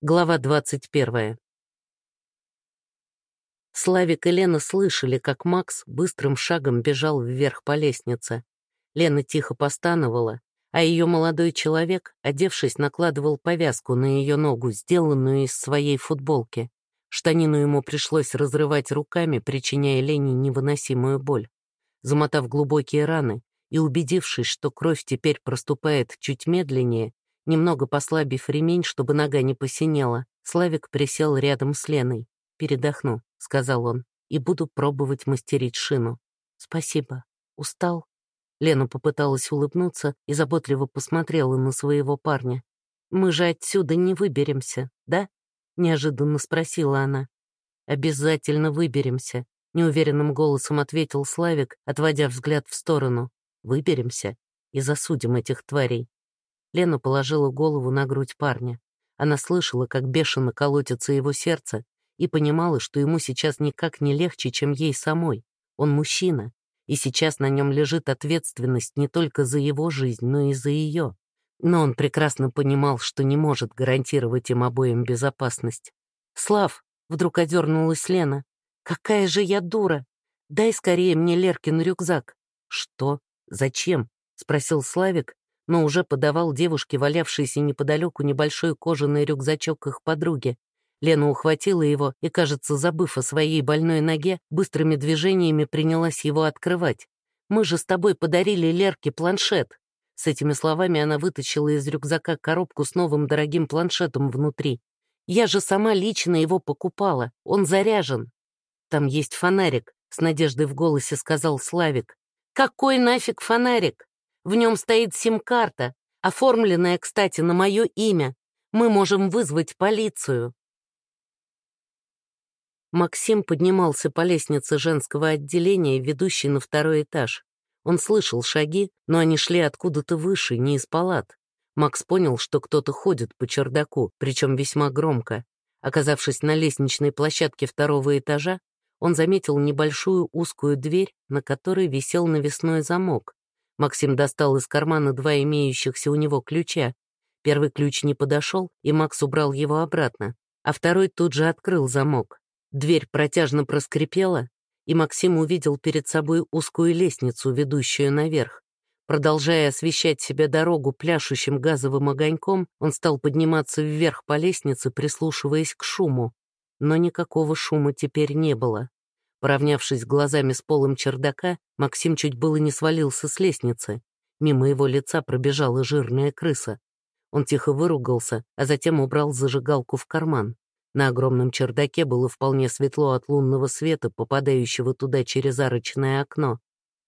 Глава 21. Славик и Лена слышали, как Макс быстрым шагом бежал вверх по лестнице. Лена тихо постановала, а ее молодой человек, одевшись, накладывал повязку на ее ногу, сделанную из своей футболки. Штанину ему пришлось разрывать руками, причиняя Лене невыносимую боль. Замотав глубокие раны и убедившись, что кровь теперь проступает чуть медленнее, Немного послабив ремень, чтобы нога не посинела, Славик присел рядом с Леной. «Передохну», — сказал он, — «и буду пробовать мастерить шину». «Спасибо. Устал?» Лена попыталась улыбнуться и заботливо посмотрела на своего парня. «Мы же отсюда не выберемся, да?» — неожиданно спросила она. «Обязательно выберемся», — неуверенным голосом ответил Славик, отводя взгляд в сторону. «Выберемся и засудим этих тварей. Лена положила голову на грудь парня. Она слышала, как бешено колотится его сердце, и понимала, что ему сейчас никак не легче, чем ей самой. Он мужчина, и сейчас на нем лежит ответственность не только за его жизнь, но и за ее. Но он прекрасно понимал, что не может гарантировать им обоим безопасность. «Слав!» — вдруг одернулась Лена. «Какая же я дура! Дай скорее мне Леркин рюкзак!» «Что? Зачем?» — спросил Славик, но уже подавал девушке, валявшийся неподалеку, небольшой кожаный рюкзачок их подруги. Лена ухватила его и, кажется, забыв о своей больной ноге, быстрыми движениями принялась его открывать. «Мы же с тобой подарили Лерке планшет». С этими словами она вытащила из рюкзака коробку с новым дорогим планшетом внутри. «Я же сама лично его покупала, он заряжен». «Там есть фонарик», — с надеждой в голосе сказал Славик. «Какой нафиг фонарик?» В нем стоит сим-карта, оформленная, кстати, на мое имя. Мы можем вызвать полицию. Максим поднимался по лестнице женского отделения, ведущей на второй этаж. Он слышал шаги, но они шли откуда-то выше, не из палат. Макс понял, что кто-то ходит по чердаку, причем весьма громко. Оказавшись на лестничной площадке второго этажа, он заметил небольшую узкую дверь, на которой висел навесной замок. Максим достал из кармана два имеющихся у него ключа. Первый ключ не подошел, и Макс убрал его обратно, а второй тут же открыл замок. Дверь протяжно проскрипела, и Максим увидел перед собой узкую лестницу, ведущую наверх. Продолжая освещать себе дорогу пляшущим газовым огоньком, он стал подниматься вверх по лестнице, прислушиваясь к шуму. Но никакого шума теперь не было. Поравнявшись глазами с полом чердака, Максим чуть было не свалился с лестницы. Мимо его лица пробежала жирная крыса. Он тихо выругался, а затем убрал зажигалку в карман. На огромном чердаке было вполне светло от лунного света, попадающего туда через арочное окно.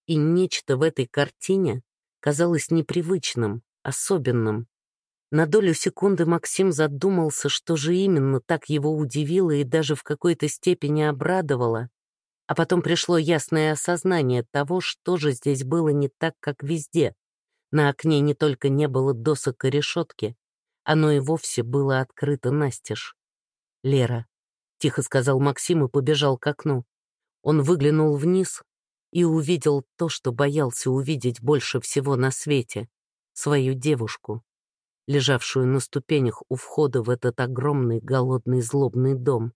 И нечто в этой картине казалось непривычным, особенным. На долю секунды Максим задумался, что же именно так его удивило и даже в какой-то степени обрадовало. А потом пришло ясное осознание того, что же здесь было не так, как везде. На окне не только не было досок и решетки, оно и вовсе было открыто настежь. «Лера», — тихо сказал Максим и побежал к окну. Он выглянул вниз и увидел то, что боялся увидеть больше всего на свете — свою девушку, лежавшую на ступенях у входа в этот огромный голодный злобный дом.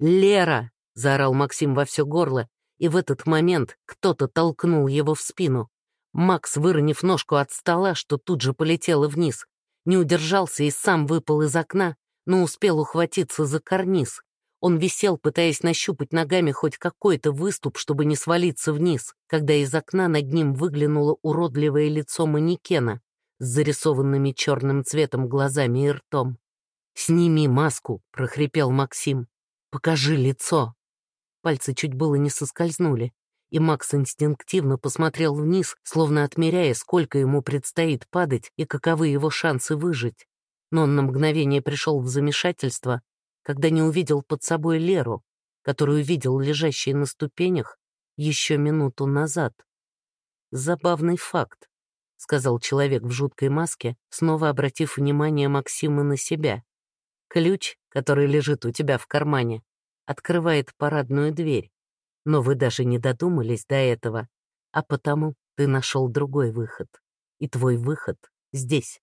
«Лера!» — заорал Максим во все горло, и в этот момент кто-то толкнул его в спину. Макс, выронив ножку от стола, что тут же полетела вниз, не удержался и сам выпал из окна, но успел ухватиться за карниз. Он висел, пытаясь нащупать ногами хоть какой-то выступ, чтобы не свалиться вниз, когда из окна над ним выглянуло уродливое лицо манекена с зарисованными черным цветом глазами и ртом. «Сними маску!» — прохрипел Максим. «Покажи лицо!» Пальцы чуть было не соскользнули, и Макс инстинктивно посмотрел вниз, словно отмеряя, сколько ему предстоит падать и каковы его шансы выжить. Но он на мгновение пришел в замешательство, когда не увидел под собой Леру, которую видел лежащей на ступенях еще минуту назад. «Забавный факт», — сказал человек в жуткой маске, снова обратив внимание Максима на себя. «Ключ, который лежит у тебя в кармане, открывает парадную дверь. Но вы даже не додумались до этого, а потому ты нашел другой выход. И твой выход здесь.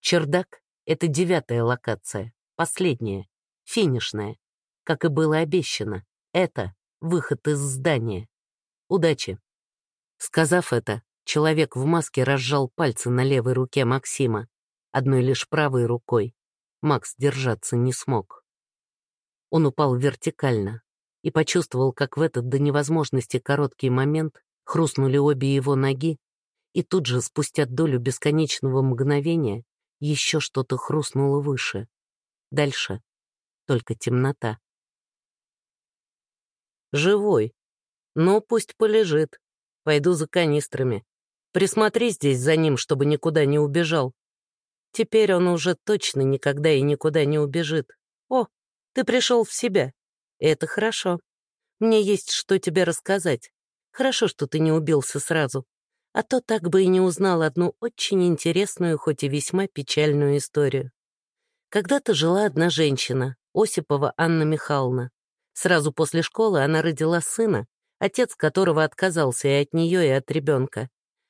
Чердак — это девятая локация. последнее, финишное, как и было обещано. Это выход из здания. Удачи. Сказав это, человек в маске разжал пальцы на левой руке Максима, одной лишь правой рукой. Макс держаться не смог. Он упал вертикально и почувствовал, как в этот до невозможности короткий момент хрустнули обе его ноги, и тут же, спустя долю бесконечного мгновения, еще что-то хрустнуло выше. Дальше только темнота. «Живой. Ну, пусть полежит. Пойду за канистрами. Присмотри здесь за ним, чтобы никуда не убежал. Теперь он уже точно никогда и никуда не убежит. О, ты пришел в себя. Это хорошо. Мне есть что тебе рассказать. Хорошо, что ты не убился сразу. А то так бы и не узнал одну очень интересную, хоть и весьма печальную историю. Когда-то жила одна женщина, Осипова Анна Михайловна. Сразу после школы она родила сына, отец которого отказался и от нее, и от ребенка.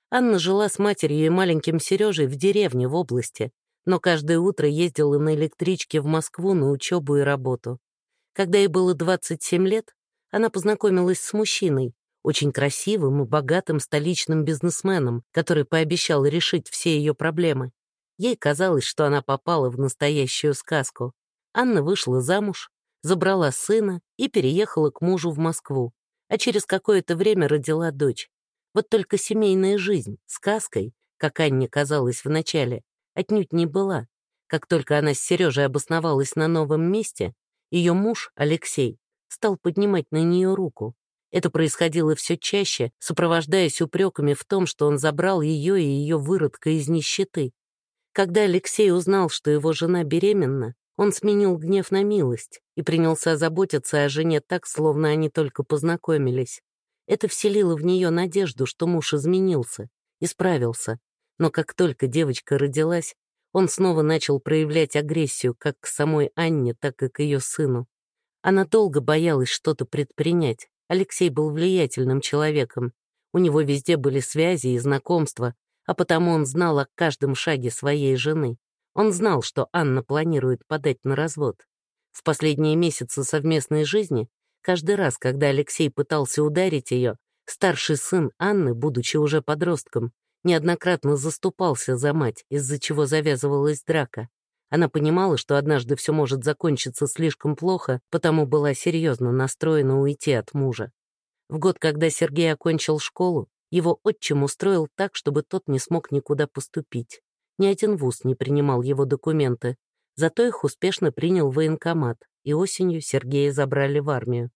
Анна жила с матерью и маленьким Сережей в деревне в области, но каждое утро ездила на электричке в Москву на учебу и работу. Когда ей было 27 лет, она познакомилась с мужчиной, очень красивым и богатым столичным бизнесменом, который пообещал решить все ее проблемы. Ей казалось, что она попала в настоящую сказку. Анна вышла замуж, забрала сына и переехала к мужу в Москву, а через какое-то время родила дочь. Вот только семейная жизнь, сказкой, как Анне казалось вначале, отнюдь не была. Как только она с Сережей обосновалась на новом месте, ее муж, Алексей, стал поднимать на нее руку. Это происходило все чаще, сопровождаясь упреками в том, что он забрал ее и ее выродка из нищеты. Когда Алексей узнал, что его жена беременна, он сменил гнев на милость и принялся заботиться о жене так, словно они только познакомились. Это вселило в нее надежду, что муж изменился, исправился. Но как только девочка родилась, он снова начал проявлять агрессию как к самой Анне, так и к ее сыну. Она долго боялась что-то предпринять, Алексей был влиятельным человеком. У него везде были связи и знакомства, а потому он знал о каждом шаге своей жены. Он знал, что Анна планирует подать на развод. В последние месяцы совместной жизни, каждый раз, когда Алексей пытался ударить ее, старший сын Анны, будучи уже подростком, неоднократно заступался за мать, из-за чего завязывалась драка. Она понимала, что однажды все может закончиться слишком плохо, потому была серьезно настроена уйти от мужа. В год, когда Сергей окончил школу, его отчим устроил так, чтобы тот не смог никуда поступить. Ни один вуз не принимал его документы, зато их успешно принял военкомат, и осенью Сергея забрали в армию.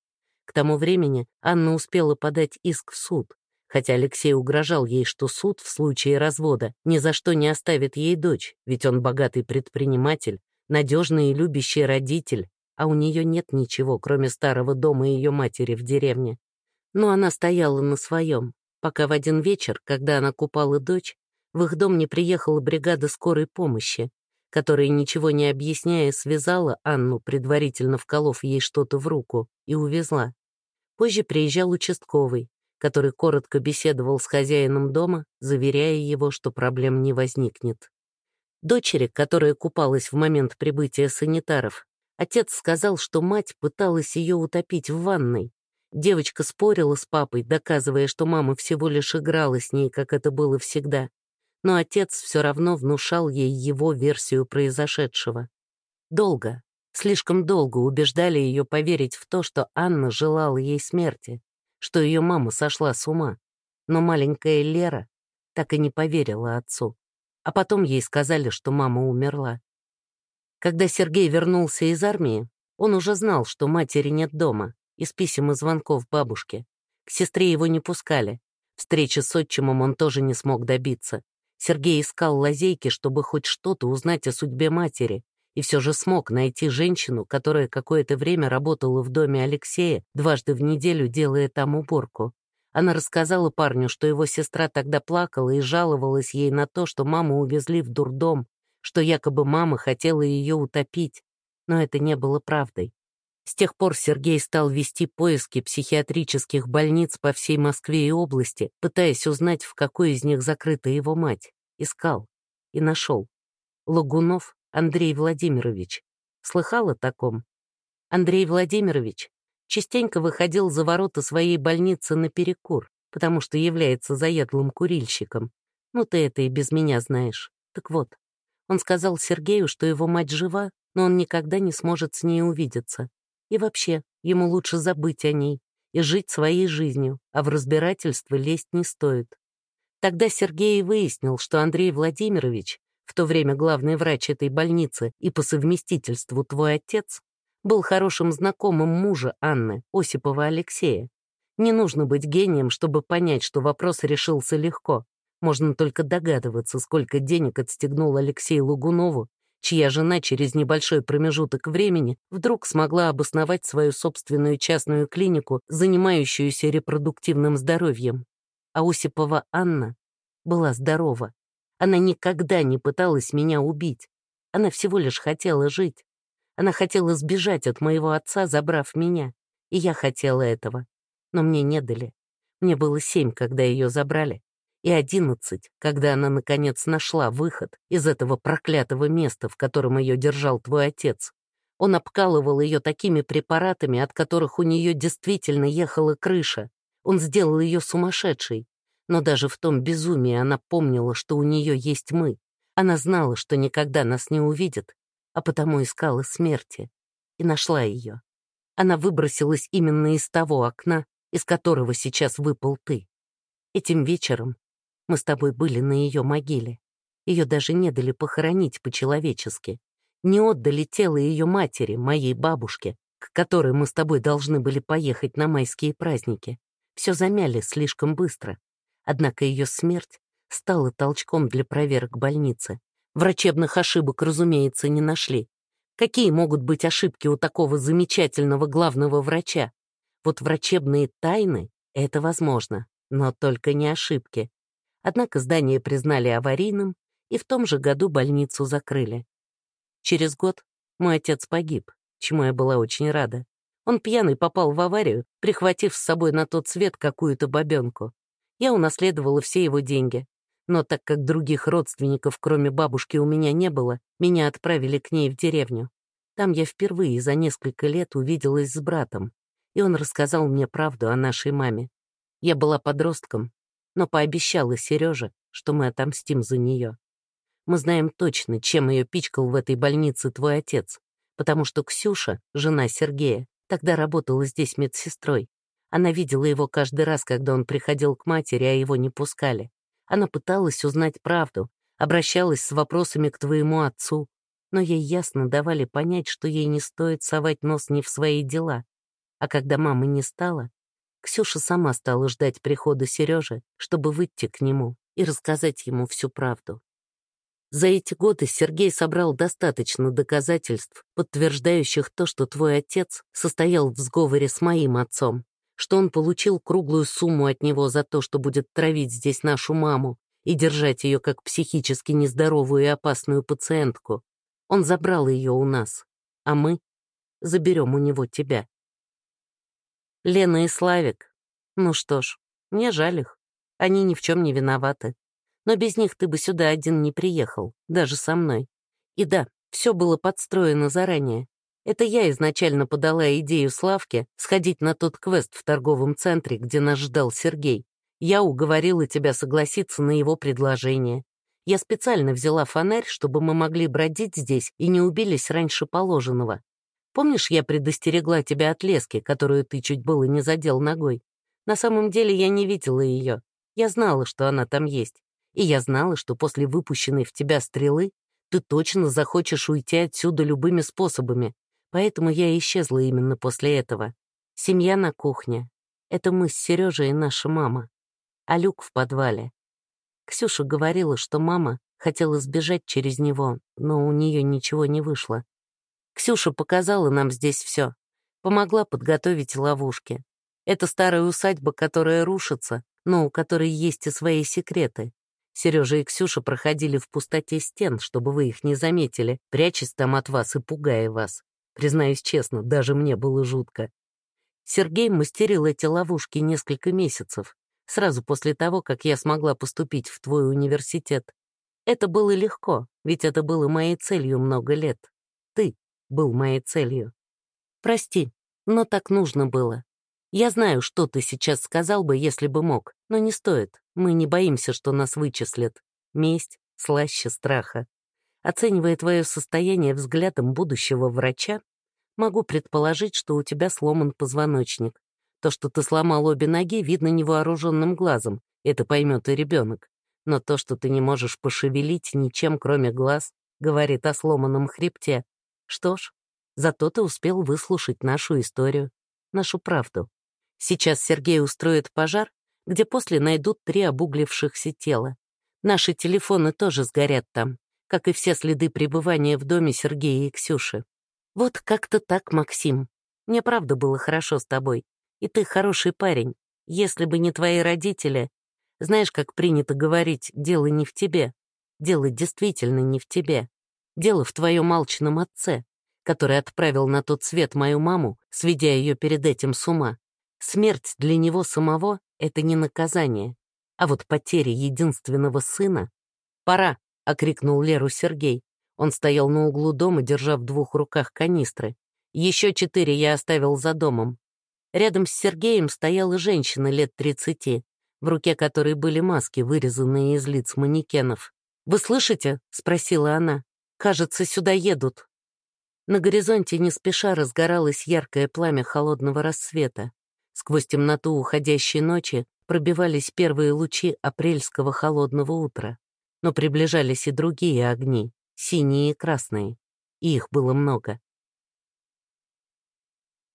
К тому времени Анна успела подать иск в суд, хотя Алексей угрожал ей, что суд в случае развода ни за что не оставит ей дочь, ведь он богатый предприниматель, надежный и любящий родитель, а у нее нет ничего, кроме старого дома ее матери в деревне. Но она стояла на своем, пока в один вечер, когда она купала дочь, в их дом не приехала бригада скорой помощи, которая, ничего не объясняя, связала Анну, предварительно вколов ей что-то в руку, и увезла. Позже приезжал участковый, который коротко беседовал с хозяином дома, заверяя его, что проблем не возникнет. Дочери, которая купалась в момент прибытия санитаров, отец сказал, что мать пыталась ее утопить в ванной. Девочка спорила с папой, доказывая, что мама всего лишь играла с ней, как это было всегда. Но отец все равно внушал ей его версию произошедшего. Долго, слишком долго убеждали ее поверить в то, что Анна желала ей смерти что ее мама сошла с ума. Но маленькая Лера так и не поверила отцу. А потом ей сказали, что мама умерла. Когда Сергей вернулся из армии, он уже знал, что матери нет дома, из писем и звонков бабушке. К сестре его не пускали. Встречи с отчимом он тоже не смог добиться. Сергей искал лазейки, чтобы хоть что-то узнать о судьбе матери, и все же смог найти женщину, которая какое-то время работала в доме Алексея, дважды в неделю делая там уборку. Она рассказала парню, что его сестра тогда плакала и жаловалась ей на то, что маму увезли в дурдом, что якобы мама хотела ее утопить. Но это не было правдой. С тех пор Сергей стал вести поиски психиатрических больниц по всей Москве и области, пытаясь узнать, в какой из них закрыта его мать. Искал. И нашел. Лагунов Андрей Владимирович, Слыхал о таком? Андрей Владимирович частенько выходил за ворота своей больницы на перекур, потому что является заядлым курильщиком. Ну, ты это и без меня знаешь. Так вот, он сказал Сергею, что его мать жива, но он никогда не сможет с ней увидеться. И вообще, ему лучше забыть о ней и жить своей жизнью, а в разбирательство лезть не стоит. Тогда Сергей выяснил, что Андрей Владимирович, в то время главный врач этой больницы и по совместительству твой отец, был хорошим знакомым мужа Анны, Осипова Алексея. Не нужно быть гением, чтобы понять, что вопрос решился легко. Можно только догадываться, сколько денег отстегнул Алексей Лугунову, чья жена через небольшой промежуток времени вдруг смогла обосновать свою собственную частную клинику, занимающуюся репродуктивным здоровьем. А Осипова Анна была здорова. Она никогда не пыталась меня убить. Она всего лишь хотела жить. Она хотела сбежать от моего отца, забрав меня. И я хотела этого. Но мне не дали. Мне было семь, когда ее забрали и одиннадцать, когда она, наконец, нашла выход из этого проклятого места, в котором ее держал твой отец. Он обкалывал ее такими препаратами, от которых у нее действительно ехала крыша. Он сделал ее сумасшедшей. Но даже в том безумии она помнила, что у нее есть мы. Она знала, что никогда нас не увидит, а потому искала смерти. И нашла ее. Она выбросилась именно из того окна, из которого сейчас выпал ты. Этим вечером мы с тобой были на ее могиле. Ее даже не дали похоронить по-человечески. Не отдали тело ее матери, моей бабушке, к которой мы с тобой должны были поехать на майские праздники. Все замяли слишком быстро. Однако ее смерть стала толчком для проверок больницы. Врачебных ошибок, разумеется, не нашли. Какие могут быть ошибки у такого замечательного главного врача? Вот врачебные тайны — это возможно, но только не ошибки. Однако здание признали аварийным, и в том же году больницу закрыли. Через год мой отец погиб, чему я была очень рада. Он пьяный попал в аварию, прихватив с собой на тот свет какую-то бабенку. Я унаследовала все его деньги. Но так как других родственников, кроме бабушки, у меня не было, меня отправили к ней в деревню. Там я впервые за несколько лет увиделась с братом, и он рассказал мне правду о нашей маме. Я была подростком, но пообещала Сереже, что мы отомстим за нее. Мы знаем точно, чем ее пичкал в этой больнице твой отец, потому что Ксюша, жена Сергея, тогда работала здесь медсестрой. Она видела его каждый раз, когда он приходил к матери, а его не пускали. Она пыталась узнать правду, обращалась с вопросами к твоему отцу, но ей ясно давали понять, что ей не стоит совать нос не в свои дела. А когда мамы не стало, Ксюша сама стала ждать прихода Сережи, чтобы выйти к нему и рассказать ему всю правду. За эти годы Сергей собрал достаточно доказательств, подтверждающих то, что твой отец состоял в сговоре с моим отцом, что он получил круглую сумму от него за то, что будет травить здесь нашу маму и держать ее как психически нездоровую и опасную пациентку. Он забрал ее у нас, а мы заберем у него тебя. Лена и Славик. Ну что ж, мне жаль их. Они ни в чем не виноваты. Но без них ты бы сюда один не приехал, даже со мной. И да, все было подстроено заранее. Это я изначально подала идею Славке сходить на тот квест в торговом центре, где нас ждал Сергей. Я уговорила тебя согласиться на его предложение. Я специально взяла фонарь, чтобы мы могли бродить здесь и не убились раньше положенного. Помнишь, я предостерегла тебя от лески, которую ты чуть было не задел ногой? На самом деле я не видела ее. Я знала, что она там есть. И я знала, что после выпущенной в тебя стрелы ты точно захочешь уйти отсюда любыми способами. Поэтому я исчезла именно после этого. Семья на кухне. Это мы с Сережей и наша мама. А Люк в подвале. Ксюша говорила, что мама хотела сбежать через него, но у нее ничего не вышло. Ксюша показала нам здесь все. Помогла подготовить ловушки. Это старая усадьба, которая рушится, но у которой есть и свои секреты. Сережа и Ксюша проходили в пустоте стен, чтобы вы их не заметили, прячась там от вас и пугая вас. Признаюсь честно, даже мне было жутко. Сергей мастерил эти ловушки несколько месяцев, сразу после того, как я смогла поступить в твой университет. Это было легко, ведь это было моей целью много лет. Ты был моей целью. Прости, но так нужно было. Я знаю, что ты сейчас сказал бы, если бы мог, но не стоит. Мы не боимся, что нас вычислят. Месть слаще страха. Оценивая твое состояние взглядом будущего врача, могу предположить, что у тебя сломан позвоночник. То, что ты сломал обе ноги, видно невооруженным глазом. Это поймет и ребенок. Но то, что ты не можешь пошевелить ничем, кроме глаз, говорит о сломанном хребте. Что ж, зато ты успел выслушать нашу историю, нашу правду. Сейчас Сергей устроит пожар, где после найдут три обуглившихся тела. Наши телефоны тоже сгорят там, как и все следы пребывания в доме Сергея и Ксюши. Вот как-то так, Максим. Мне правда было хорошо с тобой. И ты хороший парень. Если бы не твои родители... Знаешь, как принято говорить, дело не в тебе. Дело действительно не в тебе. Дело в твоем алчном отце, который отправил на тот свет мою маму, сведя ее перед этим с ума. Смерть для него самого — это не наказание. А вот потеря единственного сына... «Пора!» — окрикнул Леру Сергей. Он стоял на углу дома, держа в двух руках канистры. Еще четыре я оставил за домом. Рядом с Сергеем стояла женщина лет тридцати, в руке которой были маски, вырезанные из лиц манекенов. «Вы слышите?» — спросила она. «Кажется, сюда едут». На горизонте не спеша разгоралось яркое пламя холодного рассвета. Сквозь темноту уходящей ночи пробивались первые лучи апрельского холодного утра. Но приближались и другие огни, синие и красные. Их было много.